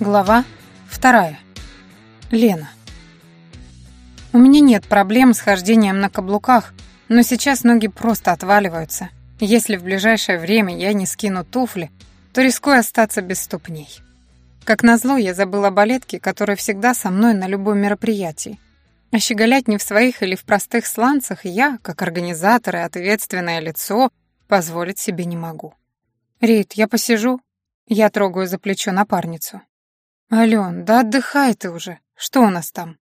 Глава вторая. Лена. У меня нет проблем с хождением на каблуках, но сейчас ноги просто отваливаются. Если в ближайшее время я не скину туфли, то рискую остаться без ступней. Как назло, я забыла балетки, которые всегда со мной на любом мероприятии. А щеголять не в своих или в простых сланцах я, как организатор и ответственное лицо, позволить себе не могу. «Рит, я посижу?» Я трогаю за плечо напарницу. «Алён, да отдыхай ты уже. Что у нас там?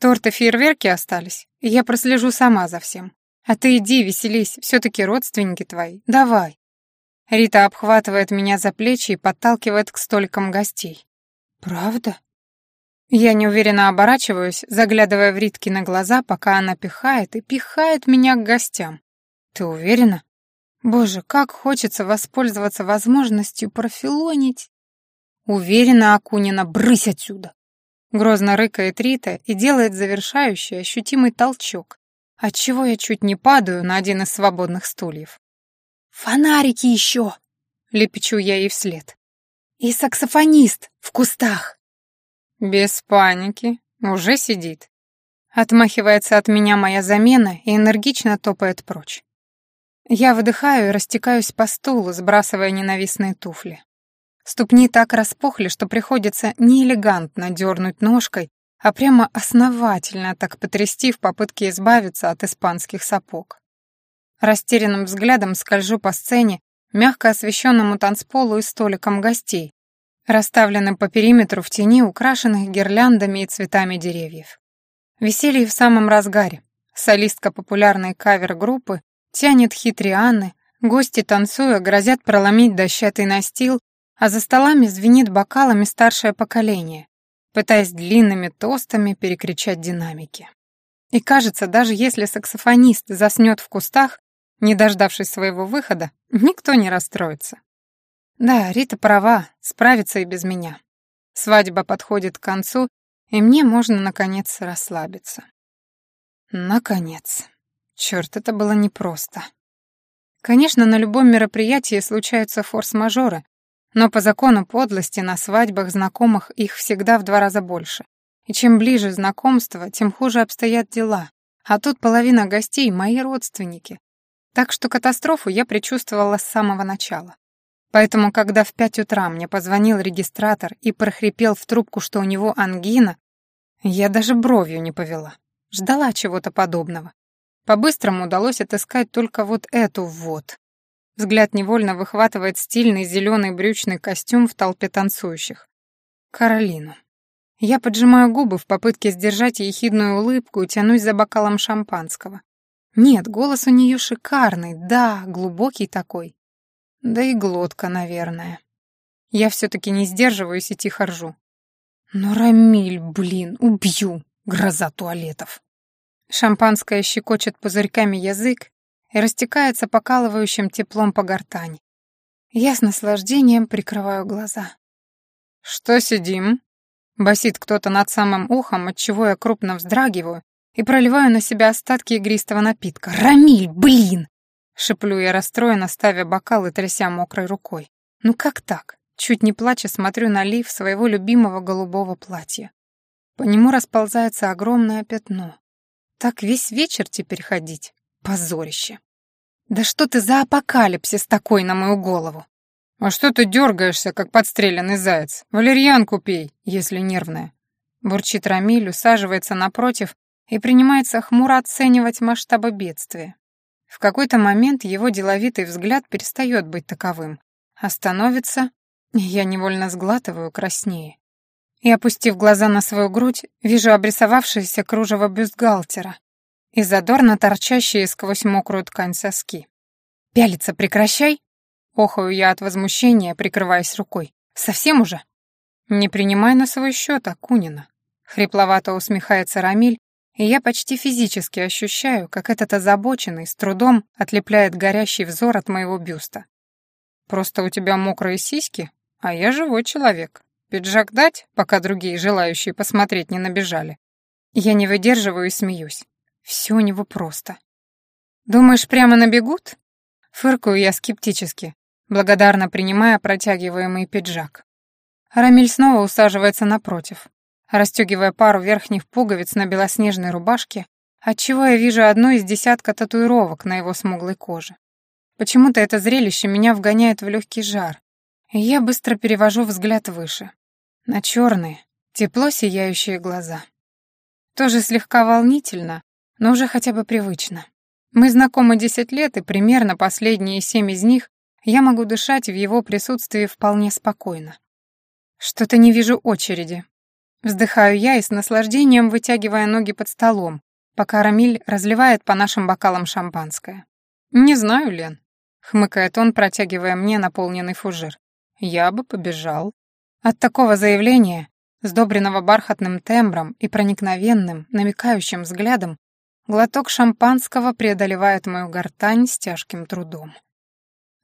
Торт и фейерверки остались, я прослежу сама за всем. А ты иди, веселись, все таки родственники твои. Давай». Рита обхватывает меня за плечи и подталкивает к столикам гостей. «Правда?» Я неуверенно оборачиваюсь, заглядывая в Ритки на глаза, пока она пихает и пихает меня к гостям. «Ты уверена?» Боже, как хочется воспользоваться возможностью профилонить. Уверенно Акунина, брысь отсюда. Грозно рыкает Рита и делает завершающий ощутимый толчок, отчего я чуть не падаю на один из свободных стульев. «Фонарики еще!» — лепечу я ей вслед. «И саксофонист в кустах!» «Без паники, уже сидит». Отмахивается от меня моя замена и энергично топает прочь. Я выдыхаю и растекаюсь по стулу, сбрасывая ненавистные туфли. Ступни так распухли, что приходится не элегантно дернуть ножкой, а прямо основательно так потрясти в попытке избавиться от испанских сапог. Растерянным взглядом скольжу по сцене, мягко освещенному танцполу и столикам гостей, расставленным по периметру в тени, украшенных гирляндами и цветами деревьев. Веселье в самом разгаре. Солистка популярной кавер-группы тянет хитрианы, гости, танцуя, грозят проломить дощатый настил, а за столами звенит бокалами старшее поколение, пытаясь длинными тостами перекричать динамики. И кажется, даже если саксофонист заснет в кустах, не дождавшись своего выхода, никто не расстроится. Да, Рита права, справится и без меня. Свадьба подходит к концу, и мне можно, наконец, расслабиться. Наконец. Черт, это было непросто. Конечно, на любом мероприятии случаются форс-мажоры, но по закону подлости на свадьбах знакомых их всегда в два раза больше. И чем ближе знакомство, тем хуже обстоят дела. А тут половина гостей — мои родственники. Так что катастрофу я предчувствовала с самого начала. Поэтому, когда в пять утра мне позвонил регистратор и прохрипел в трубку, что у него ангина, я даже бровью не повела. Ждала чего-то подобного. По-быстрому удалось отыскать только вот эту вот. Взгляд невольно выхватывает стильный зеленый брючный костюм в толпе танцующих. Каролину. Я поджимаю губы в попытке сдержать ехидную улыбку и тянусь за бокалом шампанского. Нет, голос у нее шикарный, да, глубокий такой. Да и глотка, наверное. Я все-таки не сдерживаюсь и тихо ржу. Но Рамиль, блин, убью, гроза туалетов. Шампанское щекочет пузырьками язык, и растекается покалывающим теплом по гортани. Я с наслаждением прикрываю глаза. «Что сидим?» — басит кто-то над самым ухом, отчего я крупно вздрагиваю и проливаю на себя остатки игристого напитка. «Рамиль, блин!» — шеплю я расстроенно, ставя бокал и тряся мокрой рукой. «Ну как так?» Чуть не плача смотрю на лиф своего любимого голубого платья. По нему расползается огромное пятно. Так весь вечер теперь ходить. Позорище. Да что ты за апокалипсис такой на мою голову? А что ты дергаешься, как подстреленный заяц? Валерьянку пей, если нервная. Бурчит Рамиль, усаживается напротив и принимается хмуро оценивать масштабы бедствия. В какой-то момент его деловитый взгляд перестает быть таковым, а становится... Я невольно сглатываю краснее. И, опустив глаза на свою грудь, вижу обрисовавшееся кружево бюстгальтера, и задорно торчащие сквозь мокрую ткань соски. «Пялиться прекращай!» Охаю я от возмущения, прикрываясь рукой. «Совсем уже?» «Не принимай на свой счет, Акунина». Хрипловато усмехается Рамиль, и я почти физически ощущаю, как этот озабоченный с трудом отлепляет горящий взор от моего бюста. «Просто у тебя мокрые сиськи, а я живой человек. Пиджак дать, пока другие желающие посмотреть не набежали?» Я не выдерживаю и смеюсь. Все у него просто. «Думаешь, прямо набегут?» Фыркаю я скептически, благодарно принимая протягиваемый пиджак. Рамиль снова усаживается напротив, расстегивая пару верхних пуговиц на белоснежной рубашке, отчего я вижу одну из десятка татуировок на его смуглой коже. Почему-то это зрелище меня вгоняет в легкий жар, и я быстро перевожу взгляд выше, на черные, тепло сияющие глаза. Тоже слегка волнительно, но уже хотя бы привычно. Мы знакомы десять лет, и примерно последние семь из них я могу дышать в его присутствии вполне спокойно. Что-то не вижу очереди. Вздыхаю я и с наслаждением вытягивая ноги под столом, пока Рамиль разливает по нашим бокалам шампанское. «Не знаю, Лен», — хмыкает он, протягивая мне наполненный фужер. «Я бы побежал». От такого заявления, сдобренного бархатным тембром и проникновенным, намекающим взглядом, Глоток шампанского преодолевает мою гортань с тяжким трудом.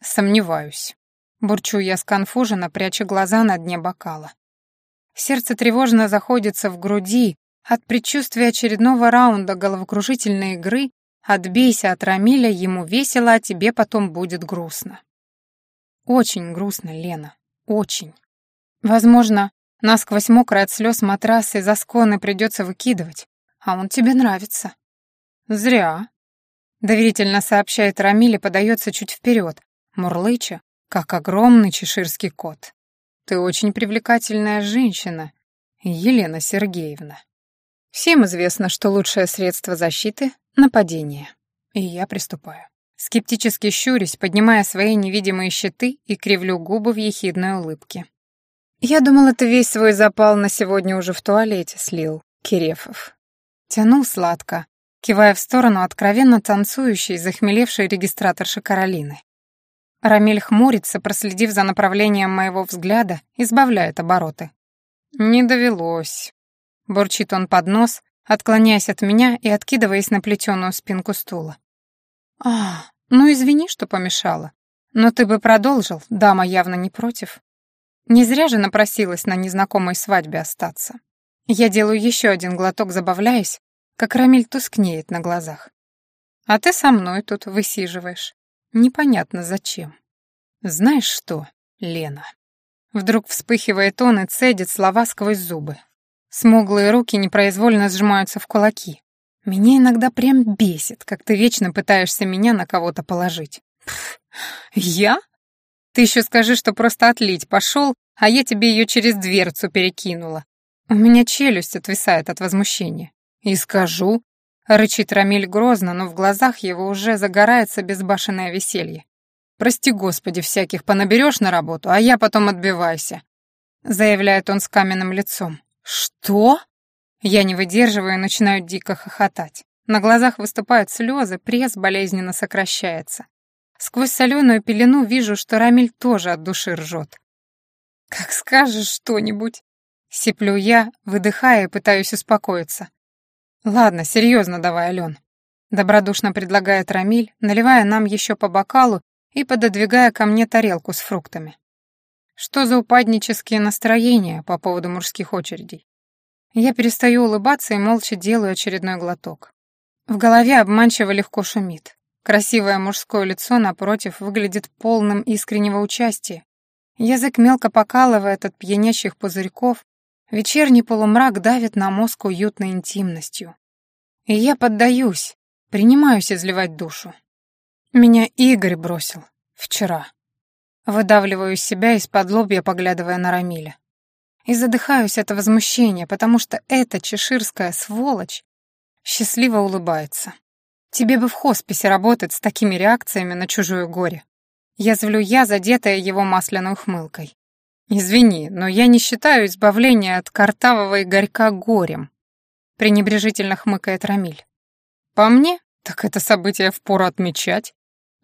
Сомневаюсь. Бурчу я сконфуженно, пряча глаза на дне бокала. Сердце тревожно заходится в груди от предчувствия очередного раунда головокружительной игры «Отбейся от Рамиля, ему весело, а тебе потом будет грустно». Очень грустно, Лена, очень. Возможно, насквозь мокрый от слез матрас из осконы придется выкидывать, а он тебе нравится. «Зря», — доверительно сообщает Рамиль и подается чуть вперед, мурлыча, как огромный чеширский кот. «Ты очень привлекательная женщина, Елена Сергеевна. Всем известно, что лучшее средство защиты — нападение. И я приступаю. Скептически щурюсь, поднимая свои невидимые щиты и кривлю губы в ехидной улыбке. «Я думала, ты весь свой запал на сегодня уже в туалете слил, Кирефов». Тянул сладко, кивая в сторону откровенно танцующей, захмелевшей регистраторши Каролины. Рамиль хмурится, проследив за направлением моего взгляда, избавляет обороты. «Не довелось», — бурчит он под нос, отклоняясь от меня и откидываясь на плетеную спинку стула. «А, ну извини, что помешала. Но ты бы продолжил, дама явно не против. Не зря же напросилась на незнакомой свадьбе остаться. Я делаю еще один глоток, забавляясь, как Рамиль тускнеет на глазах. А ты со мной тут высиживаешь. Непонятно зачем. Знаешь что, Лена? Вдруг вспыхивает он и цедит слова сквозь зубы. Смуглые руки непроизвольно сжимаются в кулаки. Меня иногда прям бесит, как ты вечно пытаешься меня на кого-то положить. Пф, я? Ты еще скажи, что просто отлить пошел, а я тебе ее через дверцу перекинула. У меня челюсть отвисает от возмущения. «И скажу», — рычит Рамиль грозно, но в глазах его уже загорается безбашенное веселье. «Прости, Господи, всяких понаберешь на работу, а я потом отбивайся», — заявляет он с каменным лицом. «Что?» Я не выдерживаю и начинаю дико хохотать. На глазах выступают слезы, пресс болезненно сокращается. Сквозь соленую пелену вижу, что Рамиль тоже от души ржет. «Как скажешь что-нибудь», — сиплю я, выдыхая и пытаюсь успокоиться. «Ладно, серьезно давай, Ален», — добродушно предлагает Рамиль, наливая нам еще по бокалу и пододвигая ко мне тарелку с фруктами. Что за упаднические настроения по поводу мужских очередей? Я перестаю улыбаться и молча делаю очередной глоток. В голове обманчиво легко шумит. Красивое мужское лицо напротив выглядит полным искреннего участия. Язык мелко покалывает от пьянящих пузырьков, Вечерний полумрак давит на мозг уютной интимностью. И я поддаюсь, принимаюсь изливать душу. Меня Игорь бросил. Вчера. Выдавливаю себя из-под лобья, поглядывая на Рамиля. И задыхаюсь от возмущения, потому что эта чеширская сволочь счастливо улыбается. Тебе бы в хосписе работать с такими реакциями на чужое горе. Язвлю я, задетая его масляной ухмылкой. «Извини, но я не считаю избавление от картавого Игорька горем», пренебрежительно хмыкает Рамиль. «По мне, так это событие впору отмечать».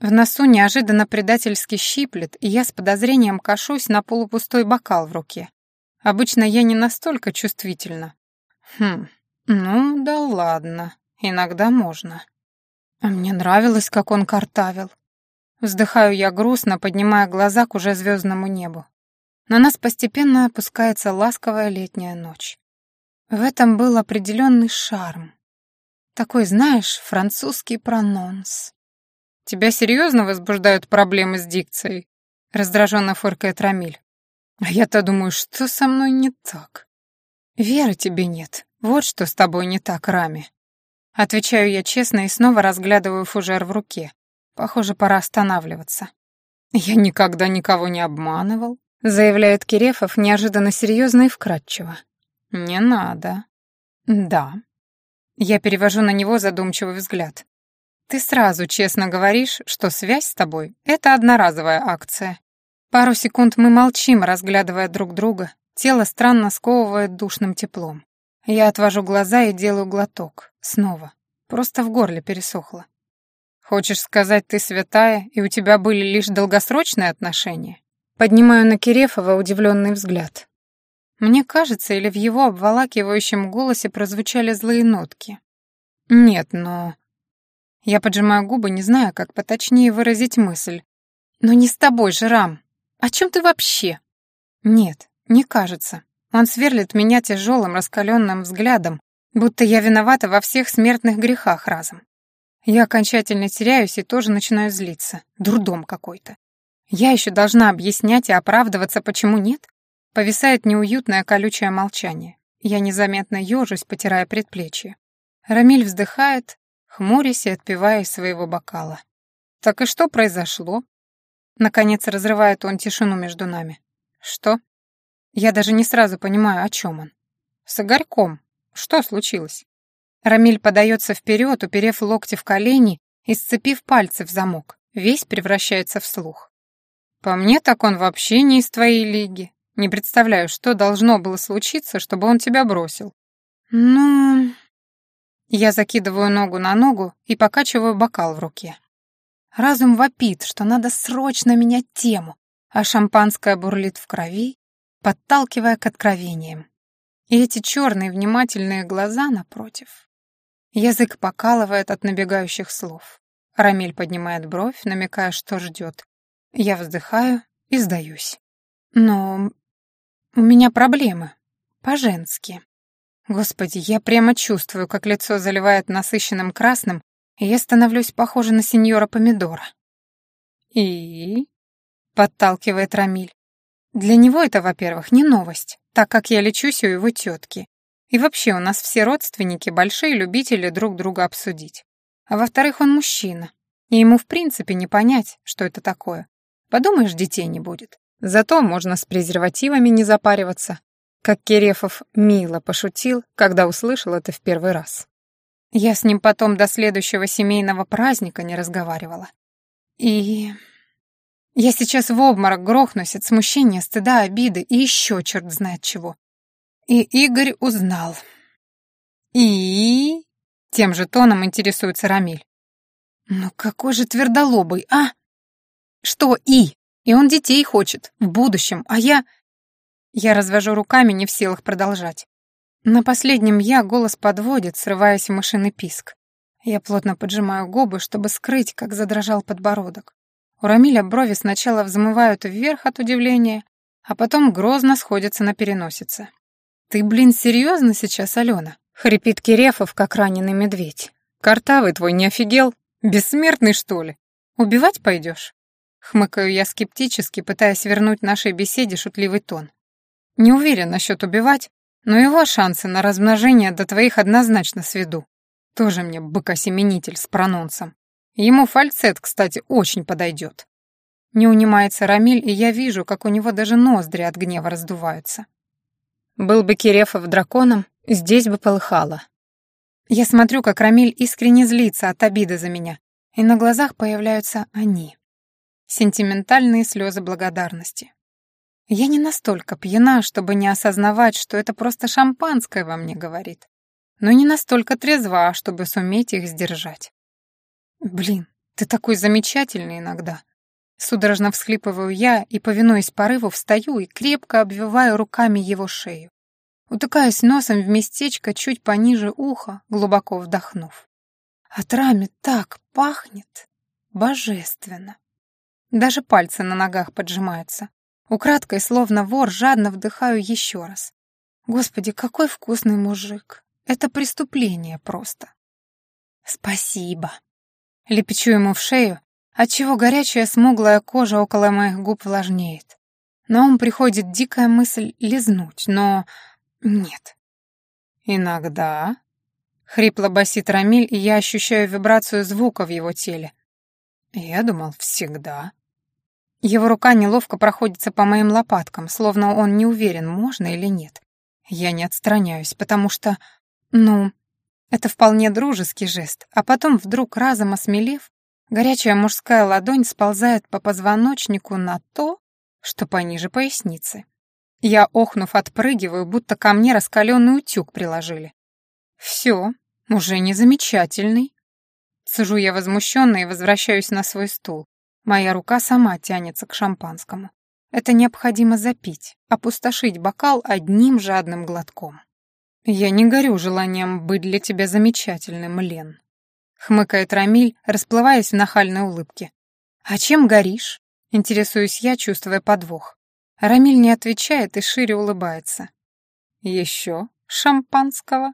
В носу неожиданно предательски щиплет, и я с подозрением кашусь на полупустой бокал в руке. Обычно я не настолько чувствительна. Хм, ну да ладно, иногда можно. А мне нравилось, как он картавил. Вздыхаю я грустно, поднимая глаза к уже звездному небу. На нас постепенно опускается ласковая летняя ночь. В этом был определенный шарм. Такой, знаешь, французский прононс. «Тебя серьезно возбуждают проблемы с дикцией?» — раздраженно фыркает Рамиль. А я-то думаю, что со мной не так? Веры тебе нет. Вот что с тобой не так, Рами. Отвечаю я честно и снова разглядываю фужер в руке. Похоже, пора останавливаться. Я никогда никого не обманывал, заявляет Кирефов неожиданно серьезно и вкратчиво. Не надо. Да. Я перевожу на него задумчивый взгляд. Ты сразу честно говоришь, что связь с тобой — это одноразовая акция. Пару секунд мы молчим, разглядывая друг друга. Тело странно сковывает душным теплом. Я отвожу глаза и делаю глоток. Снова. Просто в горле пересохло. Хочешь сказать, ты святая, и у тебя были лишь долгосрочные отношения? Поднимаю на Кирефова удивленный взгляд. Мне кажется, или в его обволакивающем голосе прозвучали злые нотки. Нет, но... Я поджимаю губы, не зная, как поточнее выразить мысль. «Но не с тобой же, Рам. О чем ты вообще?» «Нет, не кажется. Он сверлит меня тяжелым раскаленным взглядом, будто я виновата во всех смертных грехах разом. Я окончательно теряюсь и тоже начинаю злиться. Дурдом какой-то. Я еще должна объяснять и оправдываться, почему нет? Повисает неуютное колючее молчание. Я незаметно ежусь, потирая предплечье. Рамиль вздыхает, хмурясь и отпивая из своего бокала. «Так и что произошло?» Наконец разрывает он тишину между нами. «Что?» Я даже не сразу понимаю, о чем он. «С Игорьком. Что случилось?» Рамиль подается вперед, уперев локти в колени и сцепив пальцы в замок. Весь превращается в слух. «По мне, так он вообще не из твоей лиги. Не представляю, что должно было случиться, чтобы он тебя бросил». «Ну...» Я закидываю ногу на ногу и покачиваю бокал в руке. Разум вопит, что надо срочно менять тему, а шампанское бурлит в крови, подталкивая к откровениям. И эти черные внимательные глаза напротив. Язык покалывает от набегающих слов. Рамиль поднимает бровь, намекая, что ждет. Я вздыхаю и сдаюсь. Но у меня проблемы. По-женски. Господи, я прямо чувствую, как лицо заливает насыщенным красным, и я становлюсь похожа на сеньора Помидора. «И?» — подталкивает Рамиль. «Для него это, во-первых, не новость, так как я лечусь у его тетки. И вообще у нас все родственники большие любители друг друга обсудить. А во-вторых, он мужчина, и ему в принципе не понять, что это такое. Подумаешь, детей не будет. Зато можно с презервативами не запариваться, как Керефов мило пошутил, когда услышал это в первый раз. Я с ним потом до следующего семейного праздника не разговаривала. И... Я сейчас в обморок грохнусь от смущения, стыда, обиды и еще черт знает чего. И Игорь узнал. И... Тем же тоном интересуется Рамиль. Ну какой же твердолобый, а? Что «и»? И он детей хочет, в будущем, а я... Я развожу руками, не в силах продолжать. На последнем «я» голос подводит, срываясь в мышиный писк. Я плотно поджимаю губы, чтобы скрыть, как задрожал подбородок. У Рамиля брови сначала взмывают вверх от удивления, а потом грозно сходятся на переносице. «Ты, блин, серьезно сейчас, Алена?» — хрипит Кирефов, как раненый медведь. «Картавый твой не офигел? Бессмертный, что ли? Убивать пойдешь?» Хмыкаю я скептически, пытаясь вернуть нашей беседе шутливый тон. Не уверен насчет убивать, но его шансы на размножение до твоих однозначно сведу. Тоже мне быкосеменитель с прононсом. Ему фальцет, кстати, очень подойдет. Не унимается Рамиль, и я вижу, как у него даже ноздри от гнева раздуваются. Был бы Кирефов драконом, здесь бы полыхало. Я смотрю, как Рамиль искренне злится от обиды за меня, и на глазах появляются они. Сентиментальные слезы благодарности. Я не настолько пьяна, чтобы не осознавать, что это просто шампанское во мне говорит, но не настолько трезва, чтобы суметь их сдержать. Блин, ты такой замечательный иногда. Судорожно всхлипываю я и, повинуясь порыву, встаю и крепко обвиваю руками его шею. Утыкаюсь носом в местечко чуть пониже уха, глубоко вдохнув. От раме так пахнет. Божественно. Даже пальцы на ногах поджимаются. Украдкой, словно вор, жадно вдыхаю еще раз. Господи, какой вкусный мужик. Это преступление просто. Спасибо. Лепечу ему в шею, отчего горячая смуглая кожа около моих губ влажнеет. На ум приходит дикая мысль лизнуть, но нет. «Иногда», — хрипло басит Рамиль, и я ощущаю вибрацию звука в его теле. «Я думал, всегда». Его рука неловко проходится по моим лопаткам, словно он не уверен, можно или нет. Я не отстраняюсь, потому что, ну, это вполне дружеский жест, а потом, вдруг разом осмелев, горячая мужская ладонь сползает по позвоночнику на то, что пониже поясницы. Я, охнув, отпрыгиваю, будто ко мне раскаленный утюг приложили. Все, уже не замечательный. Сижу я возмущенно и возвращаюсь на свой стул. Моя рука сама тянется к шампанскому. Это необходимо запить, опустошить бокал одним жадным глотком. «Я не горю желанием быть для тебя замечательным, Лен», — хмыкает Рамиль, расплываясь в нахальной улыбке. «А чем горишь?» — интересуюсь я, чувствуя подвох. Рамиль не отвечает и шире улыбается. «Еще шампанского?»